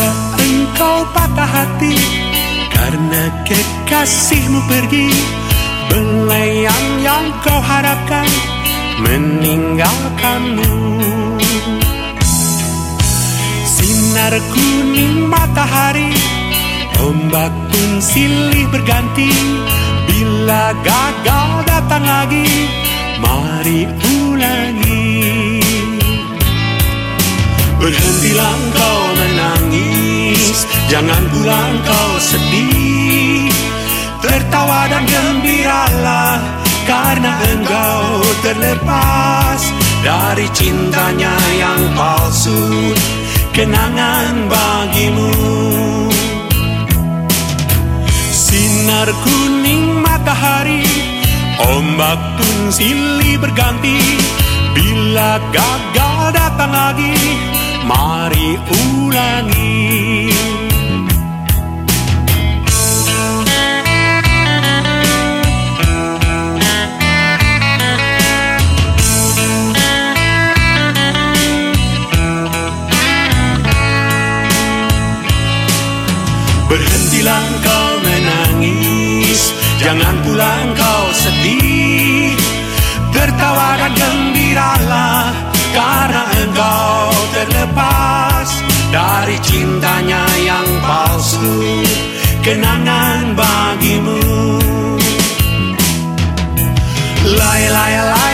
Bila engkau patah hati Karena kekasihmu pergi Belayang yang kau harapkan Meninggalkanmu. Sinar kuning matahari Ombak pun silih berganti. Bila gagal datang lagi Mari ulangi Jangan pula kau sedih. Tertawa dan gembiralah Karena engkau terlepas Dari cintanya yang palsu Kenangan bagimu. Sinar kuning matahari Ombak pun silih berganti. Bila gagal datang lagi Mari ulangi Berhentilah kau menangis Jangan pulang kau sedih. Tertawa dan gembiralah Karena engkau terlepas Dari cintanya yang palsu Kenangan bagimu. Lay lay lay